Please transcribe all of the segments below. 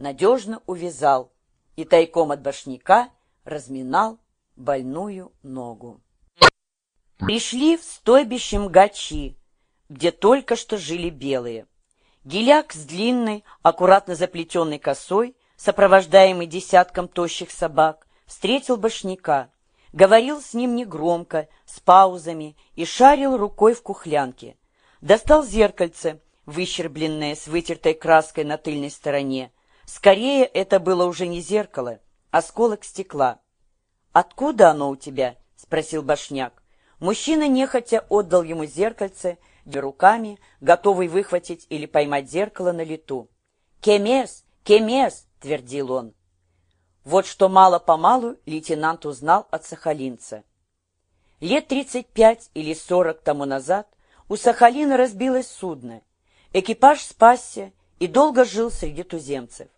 надежно увязал и тайком от башняка разминал больную ногу. Пришли в стойбище Мгачи, где только что жили белые. Геляк с длинной, аккуратно заплетенной косой, сопровождаемый десятком тощих собак, встретил башняка, говорил с ним негромко, с паузами и шарил рукой в кухлянке. Достал зеркальце, выщербленное с вытертой краской на тыльной стороне. Скорее, это было уже не зеркало, а осколок стекла. «Откуда оно у тебя?» — спросил башняк. Мужчина нехотя отдал ему зеркальце, руками, готовый выхватить или поймать зеркало на лету. «Кемес! Кемес!» — твердил он. Вот что мало-помалу лейтенант узнал от сахалинца. Лет тридцать пять или сорок тому назад у Сахалина разбилось судно. Экипаж спасся и долго жил среди туземцев.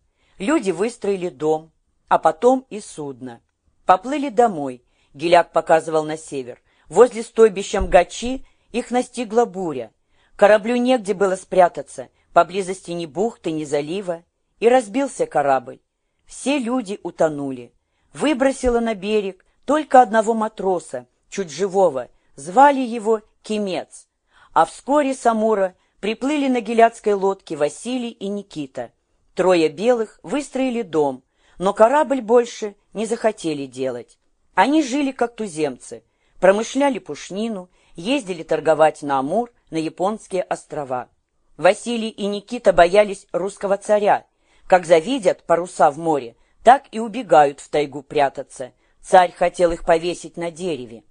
Люди выстроили дом, а потом и судно. Поплыли домой, Геляк показывал на север. Возле стойбища Мгачи их настигла буря. Кораблю негде было спрятаться, поблизости ни бухты, ни залива. И разбился корабль. Все люди утонули. Выбросило на берег только одного матроса, чуть живого, звали его Кимец. А вскоре с Амура приплыли на геляцкой лодке Василий и Никита. Трое белых выстроили дом, но корабль больше не захотели делать. Они жили как туземцы, промышляли пушнину, ездили торговать на Амур, на японские острова. Василий и Никита боялись русского царя, как завидят паруса в море, так и убегают в тайгу прятаться. Царь хотел их повесить на дереве.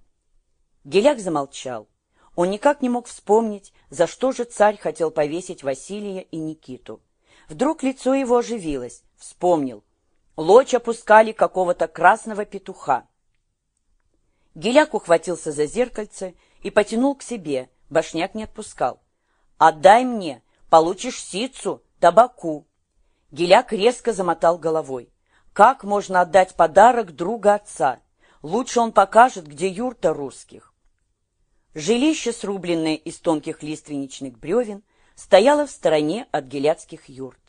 Геляк замолчал. Он никак не мог вспомнить, за что же царь хотел повесить Василия и Никиту. Вдруг лицо его оживилось. Вспомнил. Лочь опускали какого-то красного петуха. Геляк ухватился за зеркальце и потянул к себе. Башняк не отпускал. «Отдай мне, получишь сицу, табаку». Геляк резко замотал головой. Как можно отдать подарок друга отца? Лучше он покажет, где юрта русских. Жилище, срубленное из тонких лиственничных бревен, стояло в стороне от геляцких юрт.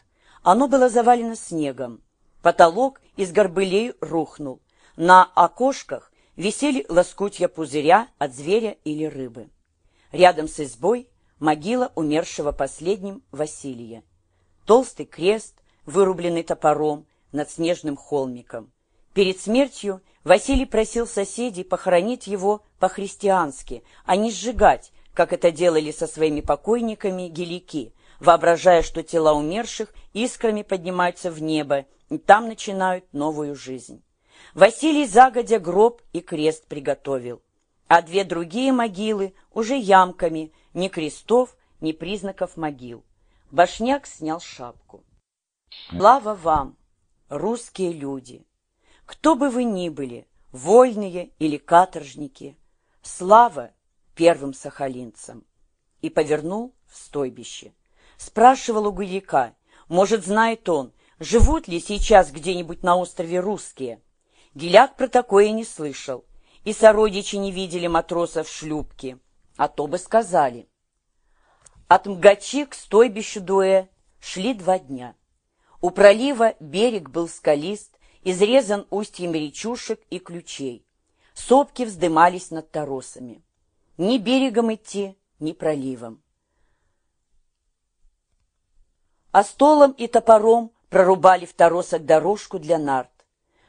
Оно было завалено снегом. Потолок из горбылей рухнул. На окошках висели лоскутья пузыря от зверя или рыбы. Рядом с избой могила умершего последним Василия. Толстый крест, вырубленный топором, над снежным холмиком. Перед смертью Василий просил соседей похоронить его по-христиански, а не сжигать, как это делали со своими покойниками гелики, воображая, что тела умерших искрами поднимаются в небо и там начинают новую жизнь. Василий загодя гроб и крест приготовил, а две другие могилы уже ямками, ни крестов, ни признаков могил. Башняк снял шапку. Слава вам, русские люди! Кто бы вы ни были, вольные или каторжники, слава первым сахалинцам! И повернул в стойбище. Спрашивал у Гуляка, может, знает он, живут ли сейчас где-нибудь на острове русские. Геляк про такое не слышал, и сородичи не видели матросов в шлюпке, а то бы сказали. От Мгачи к стойбищу Дуэ шли два дня. У пролива берег был скалист, изрезан устьем речушек и ключей. Сопки вздымались над торосами. Ни берегом идти, ни проливом. А столом и топором прорубали в торосах дорожку для нарт.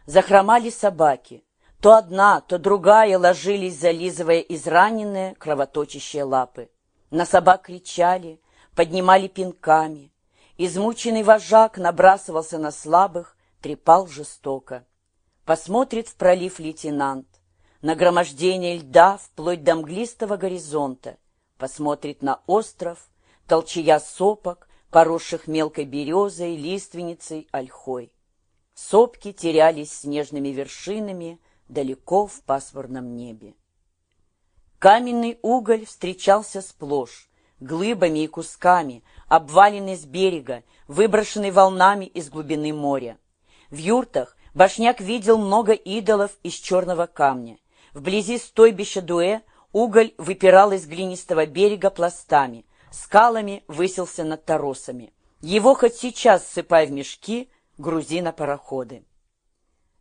Захромали собаки. То одна, то другая ложились, зализывая израненные кровоточащие лапы. На собак кричали, поднимали пинками. Измученный вожак набрасывался на слабых, трепал жестоко. Посмотрит в пролив лейтенант, нагромождение льда вплоть до мглистого горизонта, посмотрит на остров, толчая сопок, поросших мелкой березой, лиственницей, ольхой. Сопки терялись снежными вершинами далеко в пасмурном небе. Каменный уголь встречался сплошь, глыбами и кусками, обваленный с берега, выброшенный волнами из глубины моря. В юртах Башняк видел много идолов из черного камня. Вблизи стойбища Дуэ уголь выпирал из глинистого берега пластами, скалами высился над торосами. Его хоть сейчас сыпай в мешки, грузи на пароходы.